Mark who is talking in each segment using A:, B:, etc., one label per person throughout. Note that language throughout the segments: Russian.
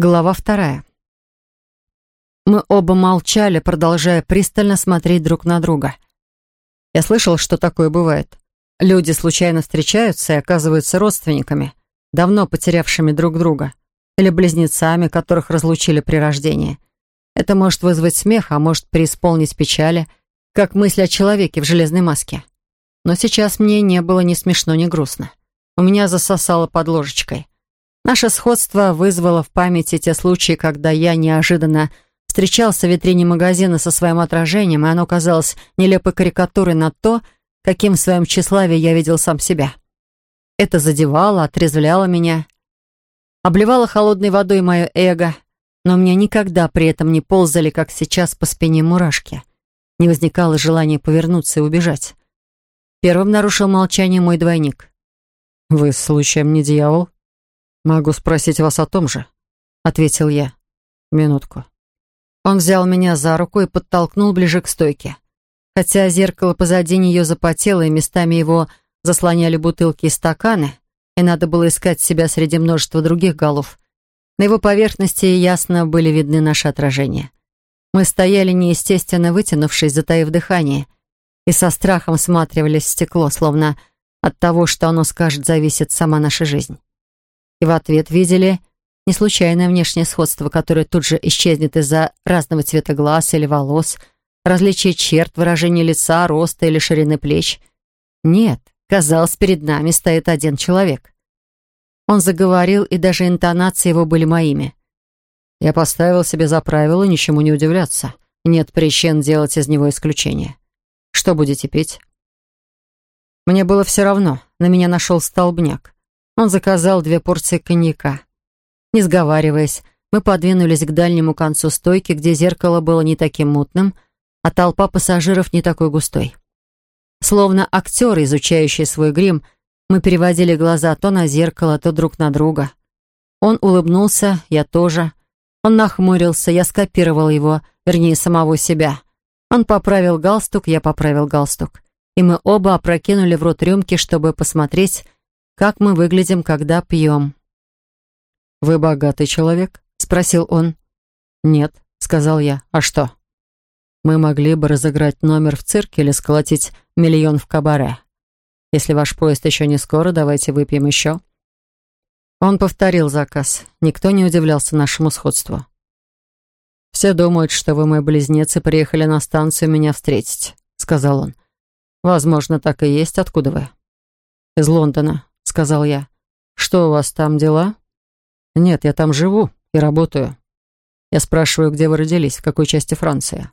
A: Глава вторая. Мы оба молчали, продолжая пристально смотреть друг на друга. Я слышал, что такое бывает. Люди случайно встречаются и оказываются родственниками, давно потерявшими друг друга, или близнецами, которых разлучили при рождении. Это может вызвать смех, а может преисполнить печали, как мысль о человеке в железной маске. Но сейчас мне не было ни смешно, ни грустно. У меня засосало под ложечкой. Наше сходство вызвало в памяти те случаи, когда я неожиданно встречался в витрине магазина со своим отражением, и оно казалось нелепой карикатурой на то, каким в своем тщеславии я видел сам себя. Это задевало, отрезвляло меня, обливало холодной водой мое эго, но меня никогда при этом не ползали, как сейчас, по спине мурашки. Не возникало желания повернуться и убежать. Первым нарушил молчание мой двойник. «Вы, случаем, не дьявол?» «Могу спросить вас о том же», — ответил я. «Минутку». Он взял меня за руку и подтолкнул ближе к стойке. Хотя зеркало позади нее запотело, и местами его заслоняли бутылки и стаканы, и надо было искать себя среди множества других голов. На его поверхности ясно были видны наши отражения. Мы стояли неестественно вытянувшись, затаив дыхание, и со страхом всматривались в стекло, словно от того, что оно скажет, зависит сама наша жизнь и в ответ видели не случайное внешнее сходство, которое тут же исчезнет из-за разного цвета глаз или волос, различия черт, выражения лица, роста или ширины плеч. Нет, казалось, перед нами стоит один человек. Он заговорил, и даже интонации его были моими. Я поставил себе за правило ничему не удивляться. Нет причин делать из него исключение. Что будете пить? Мне было все равно. На меня нашел столбняк. Он заказал две порции коньяка. Не сговариваясь, мы подвинулись к дальнему концу стойки, где зеркало было не таким мутным, а толпа пассажиров не такой густой. Словно актеры, изучающие свой грим, мы переводили глаза то на зеркало, то друг на друга. Он улыбнулся, я тоже. Он нахмурился, я скопировал его, вернее, самого себя. Он поправил галстук, я поправил галстук. И мы оба опрокинули в рот рюмки, чтобы посмотреть, как мы выглядим, когда пьем». «Вы богатый человек?» — спросил он. «Нет», — сказал я. «А что?» «Мы могли бы разыграть номер в цирке или сколотить миллион в кабаре. Если ваш поезд еще не скоро, давайте выпьем еще». Он повторил заказ. Никто не удивлялся нашему сходству. «Все думают, что вы мой близнец и приехали на станцию меня встретить», — сказал он. «Возможно, так и есть. Откуда вы?» «Из Лондона сказал я. «Что у вас там дела?» «Нет, я там живу и работаю». Я спрашиваю, где вы родились, в какой части Франции.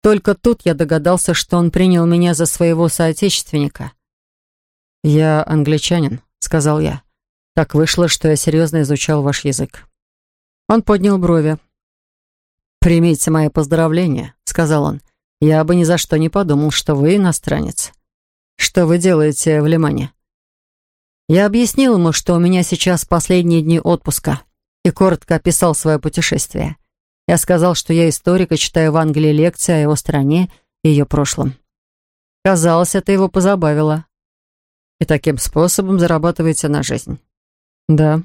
A: Только тут я догадался, что он принял меня за своего соотечественника. «Я англичанин», — сказал я. «Так вышло, что я серьезно изучал ваш язык». Он поднял брови. «Примите мои поздравления», — сказал он. «Я бы ни за что не подумал, что вы иностранец. Что вы делаете в Лимане?» Я объяснил ему, что у меня сейчас последние дни отпуска, и коротко описал свое путешествие. Я сказал, что я историк и читаю в Англии лекции о его стране и ее прошлом. Казалось, это его позабавило. И таким способом зарабатываете на жизнь. Да,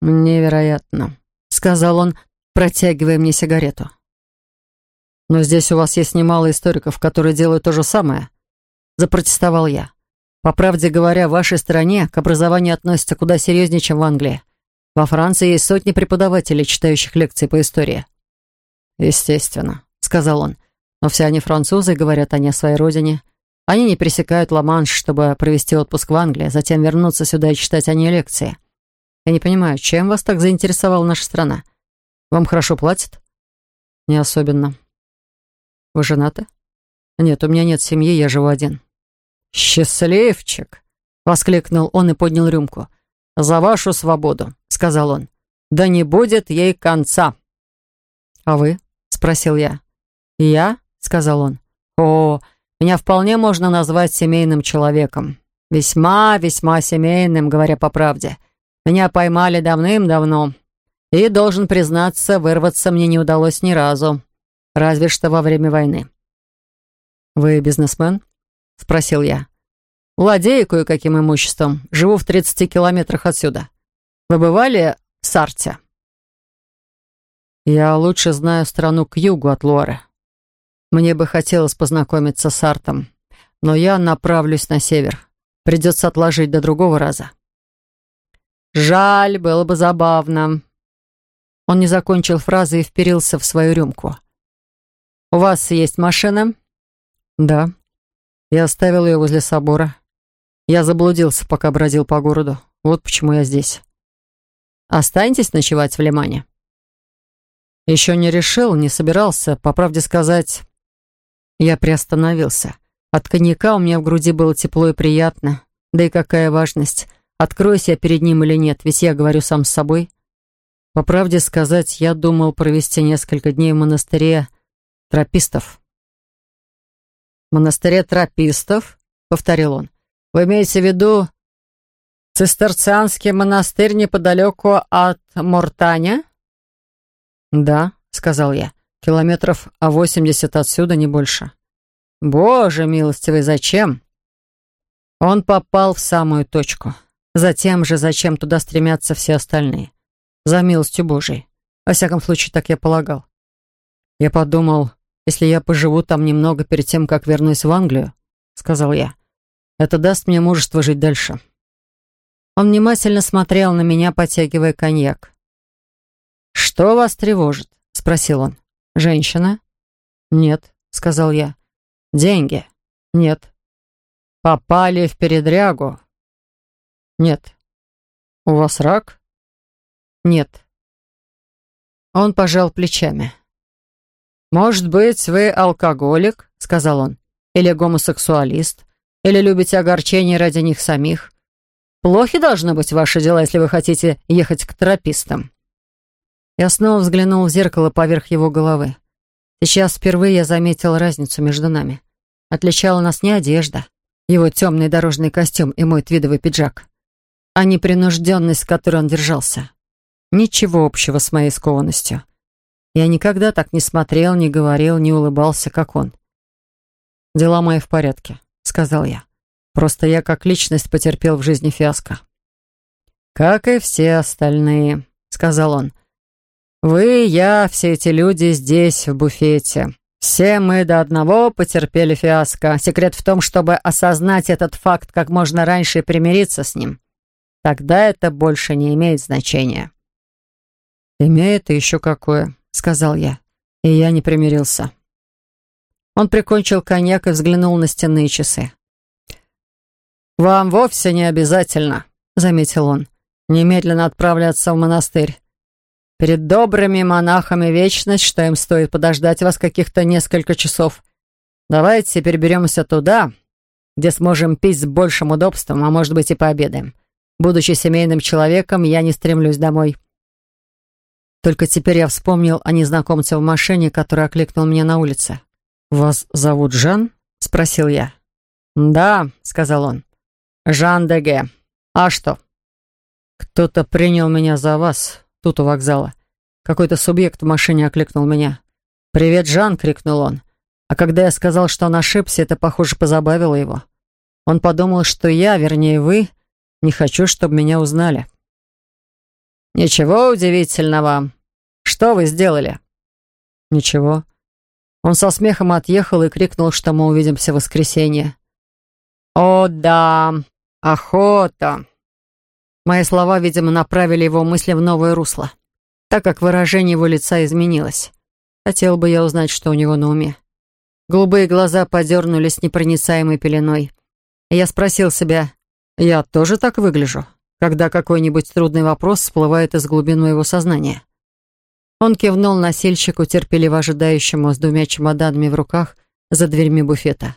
A: невероятно, сказал он, протягивая мне сигарету. Но здесь у вас есть немало историков, которые делают то же самое. Запротестовал я. По правде говоря, в вашей стране к образованию относятся куда серьезнее, чем в Англии. Во Франции есть сотни преподавателей, читающих лекции по истории. «Естественно», — сказал он. «Но все они французы, говорят они о своей родине. Они не пересекают Ла-Манш, чтобы провести отпуск в Англии, затем вернуться сюда и читать о ней лекции. Я не понимаю, чем вас так заинтересовала наша страна? Вам хорошо платят?» «Не особенно». «Вы женаты?» «Нет, у меня нет семьи, я живу один». «Счастливчик!» — воскликнул он и поднял рюмку. «За вашу свободу!» — сказал он. «Да не будет ей конца!» «А вы?» — спросил я. «Я?» — сказал он. «О, меня вполне можно назвать семейным человеком. Весьма-весьма семейным, говоря по правде. Меня поймали давным-давно. И, должен признаться, вырваться мне не удалось ни разу. Разве что во время войны». «Вы бизнесмен?» — спросил я. «Владею кое-каким имуществом. Живу в 30 километрах отсюда. Вы бывали в Сарте?» Я лучше знаю страну к югу от Луары. Мне бы хотелось познакомиться с Артом, но я направлюсь на север. Придется отложить до другого раза. Жаль, было бы забавно. Он не закончил фразы и вперился в свою рюмку. «У вас есть машина?» «Да». Я оставил ее возле собора. Я заблудился, пока бродил по городу. Вот почему я здесь. Останетесь ночевать в Лимане?» Еще не решил, не собирался. По правде сказать, я приостановился. От коньяка у меня в груди было тепло и приятно. Да и какая важность, откроюсь я перед ним или нет, ведь я говорю сам с собой. По правде сказать, я думал провести несколько дней в монастыре тропистов. «Монастыре тропистов?» — повторил он. «Вы имеете в виду цистерцианский монастырь неподалеку от Мортаня?» «Да», — сказал я, — «километров а восемьдесят отсюда, не больше». «Боже милостивый, зачем?» Он попал в самую точку. Затем же, зачем туда стремятся все остальные? За милостью Божией. Во всяком случае, так я полагал. Я подумал, если я поживу там немного перед тем, как вернусь в Англию, сказал я, это даст мне мужество жить дальше. Он внимательно смотрел на меня, потягивая коньяк. «Что вас тревожит?» — спросил он. «Женщина?» «Нет», — сказал я. «Деньги?» «Нет». «Попали в передрягу?» «Нет». «У вас рак?» «Нет». Он пожал плечами. «Может быть, вы алкоголик?» — сказал он. «Или гомосексуалист? Или любите огорчение ради них самих? Плохи должны быть ваши дела, если вы хотите ехать к терапистам». Я снова взглянул в зеркало поверх его головы. Сейчас впервые я заметил разницу между нами. Отличала нас не одежда, его темный дорожный костюм и мой твидовый пиджак, а непринужденность, с которой он держался. Ничего общего с моей скованностью. Я никогда так не смотрел, не говорил, не улыбался, как он. «Дела мои в порядке», — сказал я. «Просто я как личность потерпел в жизни фиаско». «Как и все остальные», — сказал он. Вы, я, все эти люди здесь, в буфете. Все мы до одного потерпели фиаско. Секрет в том, чтобы осознать этот факт как можно раньше и примириться с ним. Тогда это больше не имеет значения. «Имеет и еще какое», — сказал я. И я не примирился. Он прикончил коньяк и взглянул на стенные часы. «Вам вовсе не обязательно», — заметил он, — «немедленно отправляться в монастырь. Перед добрыми монахами вечность, что им стоит подождать вас каких-то несколько часов. Давайте переберемся туда, где сможем пить с большим удобством, а может быть и пообедаем. Будучи семейным человеком, я не стремлюсь домой. Только теперь я вспомнил о незнакомце в машине, который окликнул меня на улице. «Вас зовут Жан?» — спросил я. «Да», — сказал он. «Жан Деге. А что?» «Кто-то принял меня за вас тут, у вокзала. Какой-то субъект в машине окликнул меня. «Привет, Жан!» — крикнул он. А когда я сказал, что он ошибся, это, похоже, позабавило его. Он подумал, что я, вернее, вы, не хочу, чтобы меня узнали. «Ничего удивительного. Что вы сделали?» «Ничего». Он со смехом отъехал и крикнул, что мы увидимся в воскресенье. «О, да, охота!» Мои слова, видимо, направили его мысли в новое русло, так как выражение его лица изменилось. Хотел бы я узнать, что у него на уме. Голубые глаза подернулись непроницаемой пеленой. я спросил себя, я тоже так выгляжу, когда какой-нибудь трудный вопрос всплывает из глубин моего сознания. Он кивнул носильщику, терпеливо ожидающему с двумя чемоданами в руках за дверьми буфета.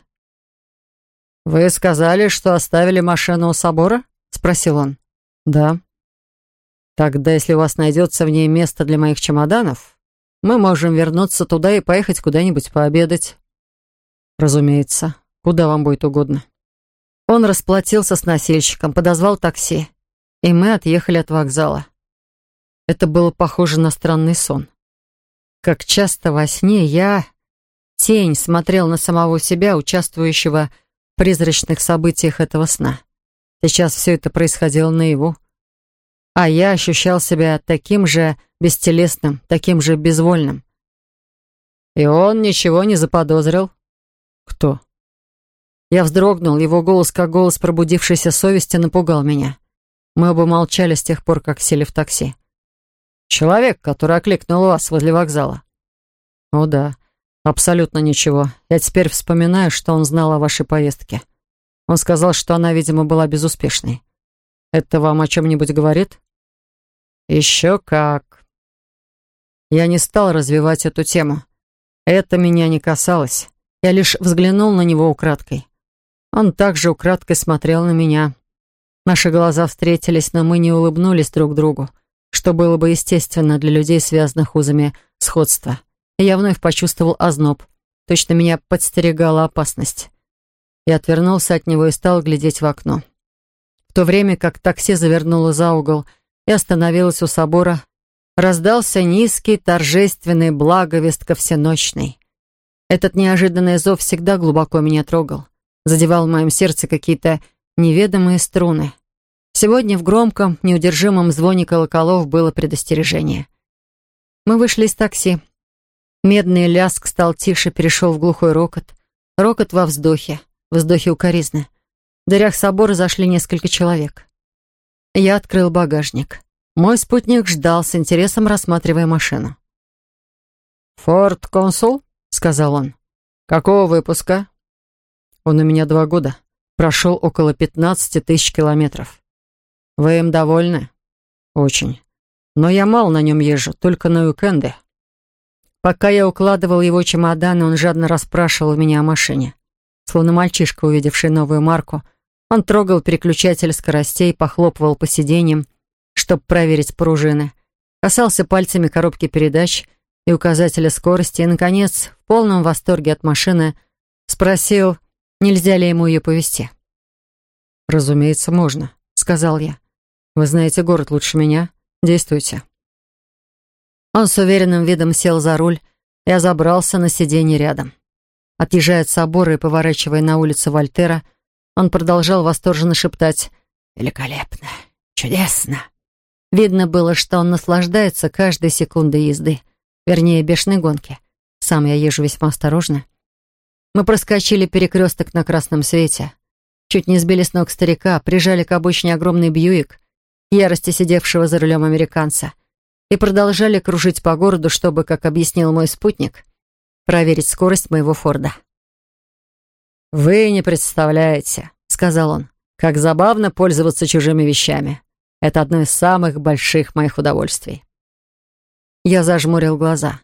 A: «Вы сказали, что оставили машину у собора?» — спросил он. «Да». «Тогда, если у вас найдется в ней место для моих чемоданов, мы можем вернуться туда и поехать куда-нибудь пообедать». «Разумеется. Куда вам будет угодно». Он расплатился с носильщиком, подозвал такси, и мы отъехали от вокзала. Это было похоже на странный сон. Как часто во сне я, тень, смотрел на самого себя, участвующего в призрачных событиях этого сна. Сейчас все это происходило наяву. А я ощущал себя таким же бестелесным, таким же безвольным.
B: И он ничего не заподозрил?
A: Кто? Я вздрогнул, его голос, как голос пробудившейся совести, напугал меня. Мы оба молчали с тех пор, как сели в такси.
B: Человек, который окликнул вас возле вокзала.
A: О да, абсолютно ничего. Я теперь вспоминаю, что он знал о вашей поездке. Он сказал, что она, видимо, была безуспешной. Это вам о чем-нибудь говорит?
B: Еще как.
A: Я не стал развивать эту тему. Это меня не касалось. Я лишь взглянул на него украдкой. Он также украдкой смотрел на меня. Наши глаза встретились, но мы не улыбнулись друг другу что было бы естественно для людей, связанных узами сходства. Я вновь почувствовал озноб. Точно меня подстерегала опасность. Я отвернулся от него и стал глядеть в окно. В то время как такси завернуло за угол и остановилось у собора, раздался низкий, торжественный благовест ко всеночной. Этот неожиданный зов всегда глубоко меня трогал, задевал в моем сердце какие-то неведомые струны. Сегодня в громком, неудержимом звоне колоколов было предостережение. Мы вышли из такси. Медный ляск стал тише, перешел в глухой рокот. Рокот во вздохе, вздохе укоризны. В дырях собора зашли несколько человек. Я открыл багажник. Мой спутник ждал, с интересом рассматривая машину.
B: «Форд Консул?» — сказал он. «Какого выпуска?»
A: «Он у меня два года. Прошел около пятнадцати тысяч километров».
B: «Вы им довольны?»
A: «Очень. Но я мало на нем езжу, только на уикенды». Пока я укладывал его чемодан, он жадно расспрашивал меня о машине. Словно мальчишка, увидевший новую марку, он трогал переключатель скоростей, похлопывал по сиденьям, чтобы проверить пружины, касался пальцами коробки передач и указателя скорости, и, наконец, в полном восторге от машины, спросил, нельзя ли ему ее повезти. «Разумеется, можно», — сказал я. Вы знаете город лучше меня. Действуйте». Он с уверенным видом сел за руль. Я забрался на сиденье рядом. Отъезжая от собора и поворачивая на улицу Вольтера, он продолжал восторженно шептать «Великолепно! Чудесно!». Видно было, что он наслаждается каждой секундой езды, вернее, бешеной гонки. Сам я езжу весьма осторожно. Мы проскочили перекресток на красном свете. Чуть не сбили с ног старика, прижали к обочине огромный Бьюик, ярости сидевшего за рулем американца, и продолжали кружить по городу, чтобы, как объяснил мой спутник, проверить скорость моего Форда.
B: «Вы не представляете», — сказал он, «как забавно пользоваться чужими вещами. Это одно из самых больших моих удовольствий».
A: Я зажмурил глаза.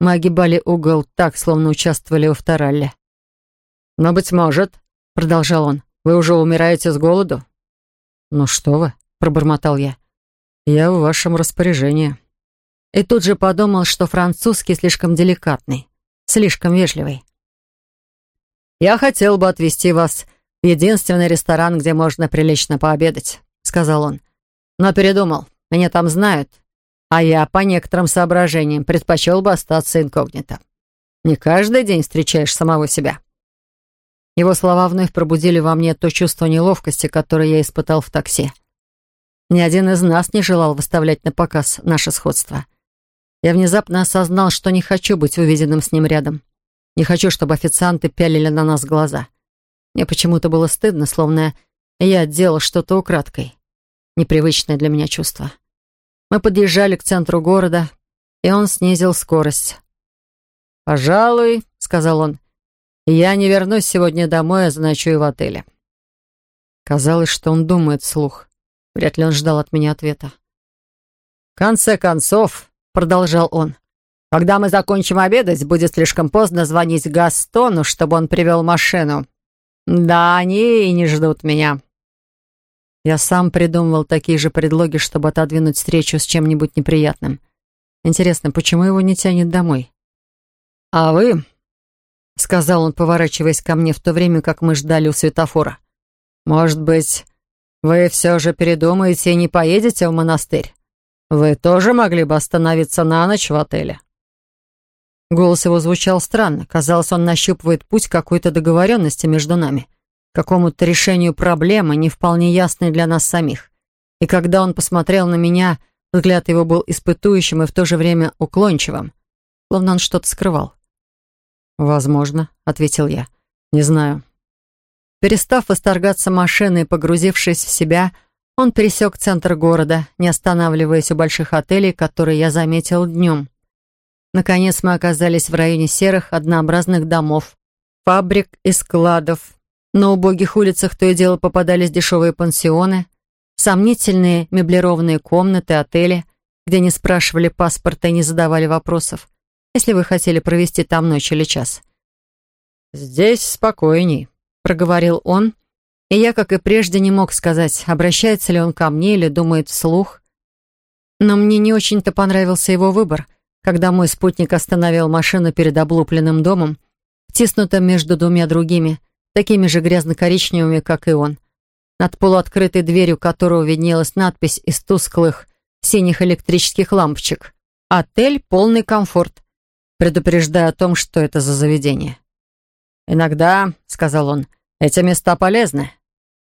A: Мы огибали угол так, словно участвовали в авторалле.
B: «Но, быть может», — продолжал он, «вы уже умираете с голоду?»
A: «Ну что вы», — пробормотал я. «Я в вашем распоряжении». И тут же подумал, что французский слишком деликатный, слишком вежливый.
B: «Я хотел бы отвезти вас в единственный ресторан, где можно прилично пообедать», — сказал он. «Но передумал. Меня там знают. А я, по некоторым соображениям, предпочел бы остаться инкогнито. Не каждый день встречаешь самого себя».
A: Его слова вновь пробудили во мне то чувство неловкости, которое я испытал в такси. Ни один из нас не желал выставлять на показ наше сходство. Я внезапно осознал, что не хочу быть увиденным с ним рядом. Не хочу, чтобы официанты пялили на нас глаза. Мне почему-то было стыдно, словно я делал что-то украдкой. Непривычное для меня чувство. Мы подъезжали к центру города, и он снизил скорость.
B: «Пожалуй», — сказал он, — «я не вернусь сегодня домой, а заночую в отеле».
A: Казалось, что он думает вслух. Вряд ли он ждал от меня ответа.
B: «В конце концов», — продолжал он, «когда мы закончим обедать, будет слишком поздно звонить Гастону, чтобы он привел машину. Да, они и не ждут меня».
A: Я сам придумывал такие же предлоги, чтобы отодвинуть встречу с чем-нибудь неприятным. Интересно, почему его не тянет домой?
B: «А вы», —
A: сказал он, поворачиваясь ко мне в то время, как мы ждали у светофора,
B: «может быть, вы все же передумаете и не поедете в монастырь? Вы тоже могли бы остановиться на ночь в отеле?»
A: Голос его звучал странно. Казалось, он нащупывает путь какой-то договоренности между нами, какому-то решению проблемы, не вполне ясной для нас самих. И когда он посмотрел на меня, Взгляд его был испытующим и в то же время уклончивым, словно он что-то скрывал. «Возможно», — ответил я. «Не знаю». Перестав восторгаться машиной и погрузившись в себя, он пересек центр города, не останавливаясь у больших отелей, которые я заметил днем. Наконец мы оказались в районе серых, однообразных домов, фабрик и складов. На убогих улицах то и дело попадались дешевые пансионы, сомнительные меблированные комнаты, отели, где не спрашивали паспорта и не задавали вопросов, если вы хотели провести там ночь или час. «Здесь спокойней», — проговорил он, — и я, как и прежде, не мог сказать, обращается ли он ко мне или думает вслух. Но мне не очень-то понравился его выбор, когда мой спутник остановил машину перед облупленным домом, втиснутым между двумя другими, такими же грязно-коричневыми, как и он, над полуоткрытой дверью которого виднелась надпись из тусклых синих электрических лампочек «Отель полный комфорт», предупреждая о том, что это за заведение. «Иногда», — сказал он, — «эти места полезны.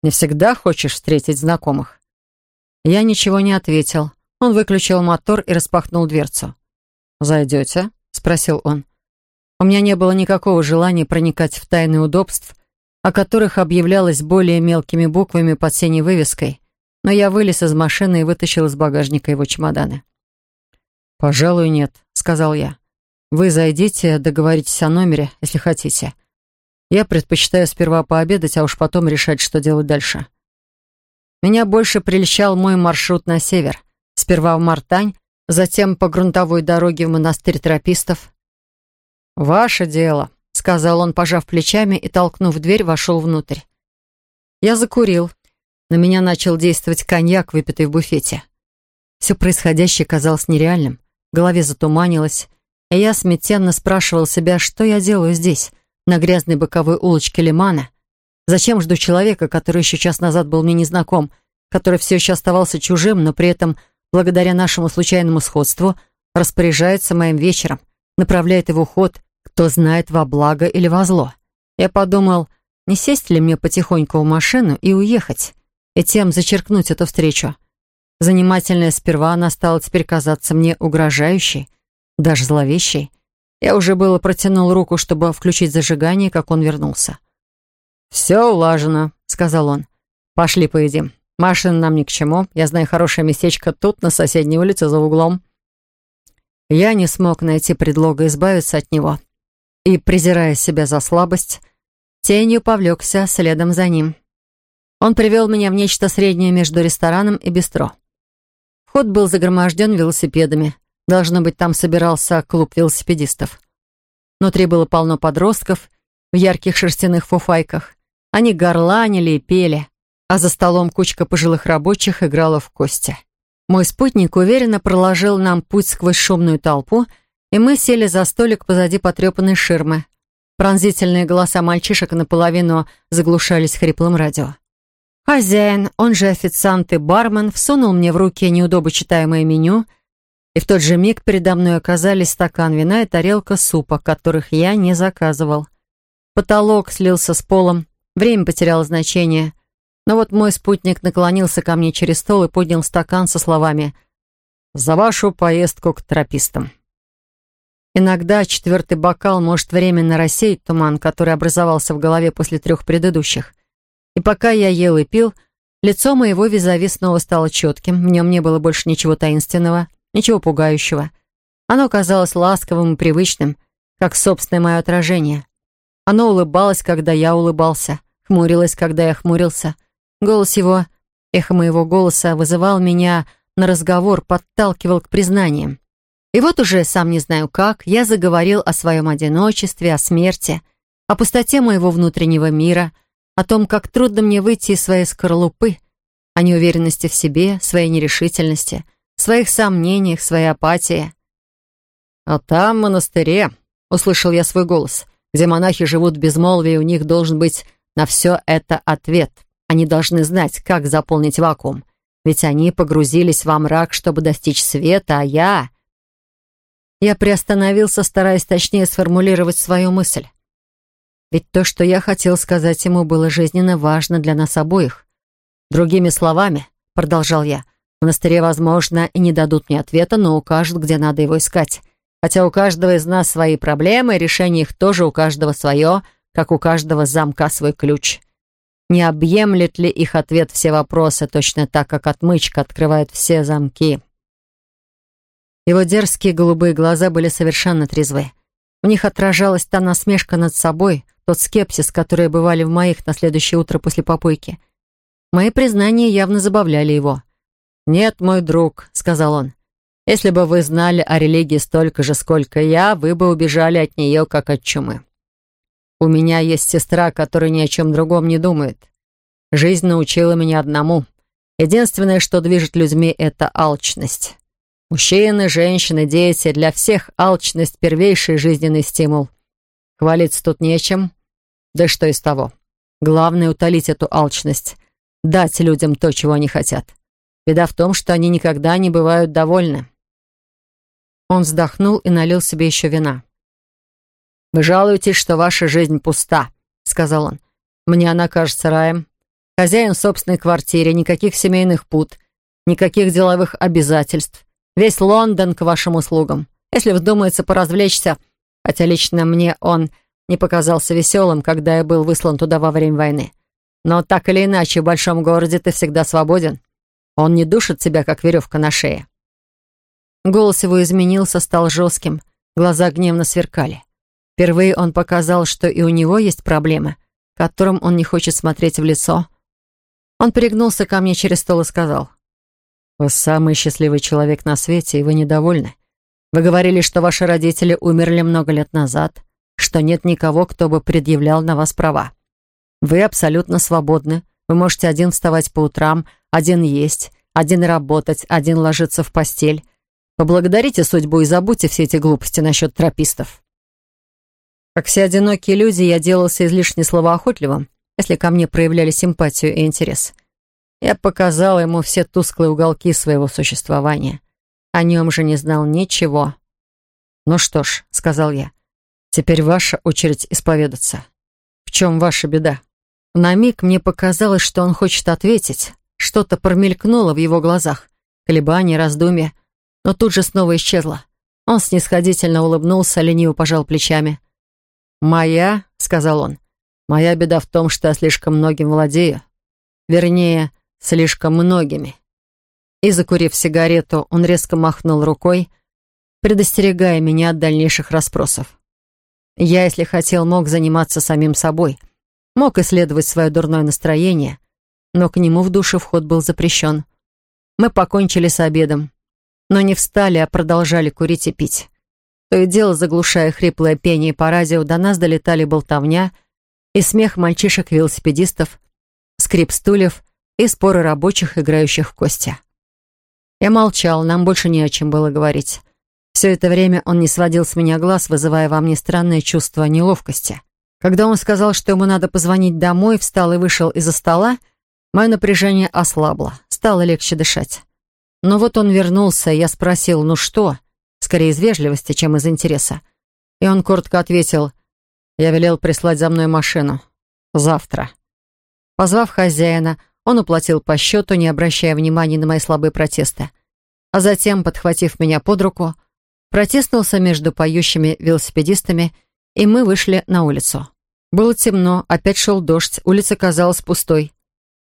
A: Не всегда хочешь встретить знакомых?» Я ничего не ответил. Он выключил мотор и распахнул дверцу. «Зайдете?» — спросил он. У меня не было никакого желания проникать в тайны удобств, о которых объявлялось более мелкими буквами под синей вывеской, но я вылез из машины и вытащил из багажника его чемоданы. «Пожалуй, нет», — сказал я. «Вы зайдите, договоритесь о номере, если хотите. Я предпочитаю сперва пообедать, а уж потом решать, что делать дальше. Меня больше прельщал мой маршрут на север. Сперва в Мартань, затем по грунтовой дороге в монастырь тропистов. «Ваше дело», — сказал он, пожав плечами и, толкнув дверь, вошел внутрь. Я закурил. На меня начал действовать коньяк, выпитый в буфете. Все происходящее казалось нереальным. В голове затуманилось, и я смятенно спрашивал себя, что я делаю здесь, на грязной боковой улочке Лимана? Зачем жду человека, который еще час назад был мне незнаком, который все еще оставался чужим, но при этом, благодаря нашему случайному сходству, распоряжается моим вечером, направляет его ход, кто знает, во благо или во зло? Я подумал, не сесть ли мне потихоньку в машину и уехать, и тем зачеркнуть эту встречу. Занимательная сперва она стала теперь казаться мне угрожающей, даже зловещей. Я уже было протянул руку, чтобы включить зажигание, как он вернулся. «Все улажено», — сказал он. «Пошли поедим. Машина нам ни к чему. Я знаю хорошее местечко тут, на соседней улице, за углом». Я не смог найти предлога избавиться от него. И, презирая себя за слабость, тенью повлекся следом за ним. Он привел меня в нечто среднее между рестораном и бистро. Вход был загроможден велосипедами — Должно быть, там собирался клуб велосипедистов. Внутри было полно подростков в ярких шерстяных фуфайках. Они горланили и пели, а за столом кучка пожилых рабочих играла в кости. Мой спутник уверенно проложил нам путь сквозь шумную толпу, и мы сели за столик позади потрепанной ширмы. Пронзительные голоса мальчишек наполовину заглушались хриплым радио. Хозяин, он же официант и бармен, всунул мне в руки неудобочитаемое меню — и в тот же миг передо мной оказались стакан вина и тарелка супа, которых я не заказывал. Потолок слился с полом, время потеряло значение. Но вот мой спутник наклонился ко мне через стол и поднял стакан со словами «За вашу поездку к тропистам». Иногда четвертый бокал может временно рассеять туман, который образовался в голове после трех предыдущих. И пока я ел и пил, лицо моего визави снова стало четким, в нем не было больше ничего таинственного — Ничего пугающего. Оно казалось ласковым и привычным, как собственное мое отражение. Оно улыбалось, когда я улыбался, хмурилось, когда я хмурился. Голос его, эхо моего голоса, вызывал меня на разговор, подталкивал к признаниям. И вот уже, сам не знаю как, я заговорил о своем одиночестве, о смерти, о пустоте моего внутреннего мира, о том, как трудно мне выйти из своей скорлупы, о неуверенности в себе, своей нерешительности — своих сомнениях, своей апатии. «А там, в монастыре», — услышал я свой голос, «где монахи живут в безмолвии, у них должен быть на все это ответ. Они должны знать, как заполнить вакуум. Ведь они погрузились во мрак, чтобы достичь света, а я...» Я приостановился, стараясь точнее сформулировать свою мысль. Ведь то, что я хотел сказать ему, было жизненно важно для нас обоих. Другими словами, продолжал я, монастыре, возможно, и не дадут мне ответа, но укажут, где надо его искать. Хотя у каждого из нас свои проблемы, решение их тоже у каждого свое, как у каждого замка свой ключ. Не объемлет ли их ответ все вопросы, точно так, как отмычка открывает все замки? Его дерзкие голубые глаза были совершенно трезвы. В них отражалась та насмешка над собой, тот скепсис, которые бывали в моих на следующее утро после попойки. Мои признания явно забавляли его. «Нет, мой друг», — сказал он, — «если бы вы знали о религии столько же, сколько я, вы бы убежали от нее, как от чумы. У меня есть сестра, которая ни о чем другом не думает. Жизнь научила меня одному. Единственное, что движет людьми, — это алчность. Мужчины, женщины, дети — для всех алчность — первейший жизненный стимул. Хвалиться тут нечем. Да что из того. Главное — утолить эту алчность, дать людям то, чего они хотят. Беда в том, что они никогда не бывают довольны. Он вздохнул и налил себе еще вина. «Вы жалуетесь, что ваша жизнь пуста», — сказал он. «Мне она кажется раем. Хозяин в собственной квартире, никаких семейных пут, никаких деловых обязательств. Весь Лондон к вашим услугам. Если вздумается поразвлечься, хотя лично мне он не показался веселым, когда я был выслан туда во время войны. Но так или иначе, в большом городе ты всегда свободен. Он не душит тебя, как веревка на шее». Голос его изменился, стал жестким, глаза гневно сверкали. Впервые он показал, что и у него есть проблемы, которым он не хочет смотреть в лицо. Он перегнулся ко мне через стол и сказал, «Вы самый счастливый человек на свете, и вы недовольны. Вы говорили, что ваши родители умерли много лет назад, что нет никого, кто бы предъявлял на вас права. Вы абсолютно свободны, вы можете один вставать по утрам, один есть, один работать, один ложиться в постель. Поблагодарите судьбу и забудьте все эти глупости насчет тропистов». Как все одинокие люди, я делался излишне словоохотливым, если ко мне проявляли симпатию и интерес. Я показал ему все тусклые уголки своего существования. О нем же не знал ничего. «Ну что ж», — сказал я, — «теперь ваша очередь исповедаться. В чем ваша беда?» На миг мне показалось, что он хочет ответить. Что-то промелькнуло в его глазах. Колебание, раздумье. Но тут же снова исчезло. Он снисходительно улыбнулся, лениво пожал плечами. «Моя», — сказал он, — «моя беда в том, что я слишком многим владею. Вернее, слишком многими». И, закурив сигарету, он резко махнул рукой, предостерегая меня от дальнейших расспросов. Я, если хотел, мог заниматься самим собой, мог исследовать свое дурное настроение, но к нему в душе вход был запрещен. Мы покончили с обедом, но не встали, а продолжали курить и пить. То и дело, заглушая хриплое пение по радио, до нас долетали болтовня и смех мальчишек-велосипедистов, скрип стульев и споры рабочих, играющих в кости. Я молчал, нам больше не о чем было говорить. Все это время он не сводил с меня глаз, вызывая во мне странное чувство неловкости. Когда он сказал, что ему надо позвонить домой, встал и вышел из-за стола, мое напряжение ослабло, стало легче дышать. Но вот он вернулся, и я спросил, ну что? скорее из вежливости, чем из интереса. И он коротко ответил, «Я велел прислать за мной машину. Завтра». Позвав хозяина, он уплатил по счету, не обращая внимания на мои слабые протесты. А затем, подхватив меня под руку, протиснулся между поющими велосипедистами, и мы вышли на улицу. Было темно, опять шел дождь, улица казалась пустой.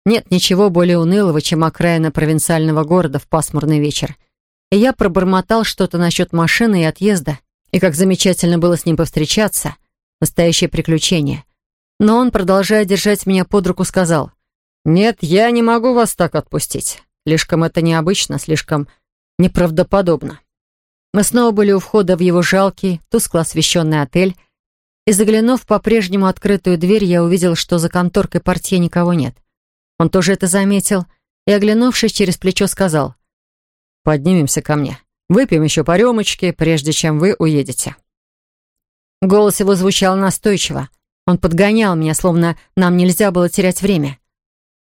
A: Нет ничего более унылого, чем окраина провинциального города в пасмурный вечер — и я пробормотал что-то насчет машины и отъезда, и как замечательно было с ним повстречаться. Настоящее приключение. Но он, продолжая держать меня под руку, сказал, «Нет, я не могу вас так отпустить. Слишком это необычно, слишком неправдоподобно». Мы снова были у входа в его жалкий, тускло освещенный отель, и, заглянув по-прежнему открытую дверь, я увидел, что за конторкой портье никого нет. Он тоже это заметил и, оглянувшись через плечо, сказал, Поднимемся ко мне. Выпьем еще по рюмочке, прежде чем вы уедете». Голос его звучал настойчиво. Он подгонял меня, словно нам нельзя было терять время.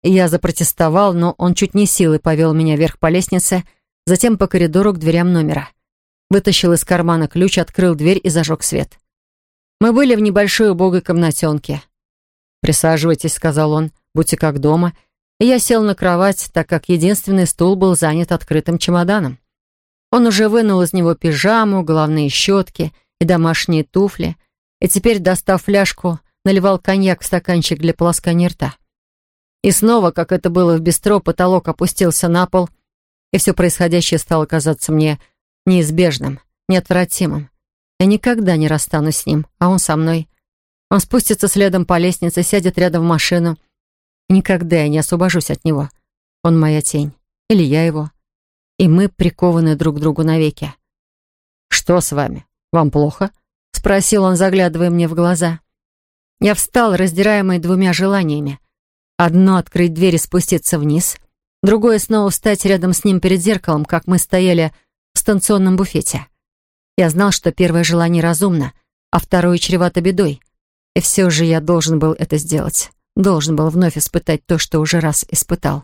A: Я запротестовал, но он чуть не силой повел меня вверх по лестнице, затем по коридору к дверям номера. Вытащил из кармана ключ, открыл дверь и зажег свет. Мы были в небольшой убогой комнатенке. «Присаживайтесь», — сказал он, — «будьте как дома». я сел на кровать, так как единственный стул был занят открытым чемоданом. Он уже вынул из него пижаму, головные щетки и домашние туфли, и теперь, достав фляжку, наливал коньяк в стаканчик для полоскания рта. И снова, как это было в бистро, потолок опустился на пол, и все происходящее стало казаться мне неизбежным, неотвратимым. Я никогда не расстанусь с ним, а он со мной. Он спустится следом по лестнице, сядет рядом в машину. Никогда я не освобожусь от него. Он моя тень. Или я его. И мы прикованы друг к другу навеки. «Что с вами? Вам плохо?» — спросил он, заглядывая мне в глаза. Я встал, раздираемый двумя желаниями. Одно — открыть дверь и спуститься вниз. Другое — снова встать рядом с ним перед зеркалом, как мы стояли в станционном буфете. Я знал, что первое желание разумно, а второе чревато бедой. И все же я должен был это сделать. Должен был вновь испытать то, что уже раз испытал.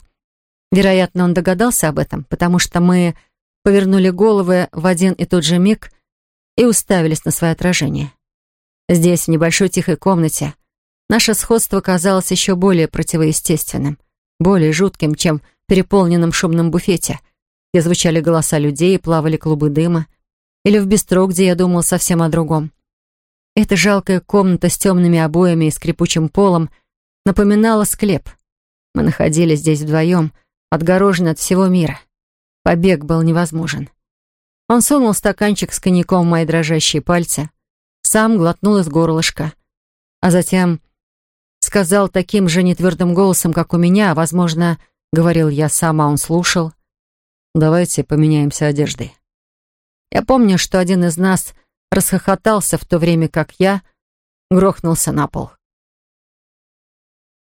A: Вероятно, он догадался об этом, потому что мы повернули головы в один и тот же миг и уставились на свое отражение. Здесь, в небольшой тихой комнате, наше сходство казалось еще более противоестественным, более жутким, чем в переполненном шумном буфете, где звучали голоса людей и плавали клубы дыма, или в бистро, где я думал совсем о другом. Эта жалкая комната с темными обоями и скрипучим полом напоминала склеп. Мы находились здесь вдвоем, отгорожены от всего мира. Побег был невозможен. Он сунул стаканчик с коньяком в мои дрожащие пальцы, сам глотнул из горлышка, а затем сказал таким же нетвердым голосом, как у меня, возможно, говорил я сам, а он слушал. «Давайте поменяемся одеждой». Я помню, что один из нас расхохотался в то время, как я грохнулся на пол.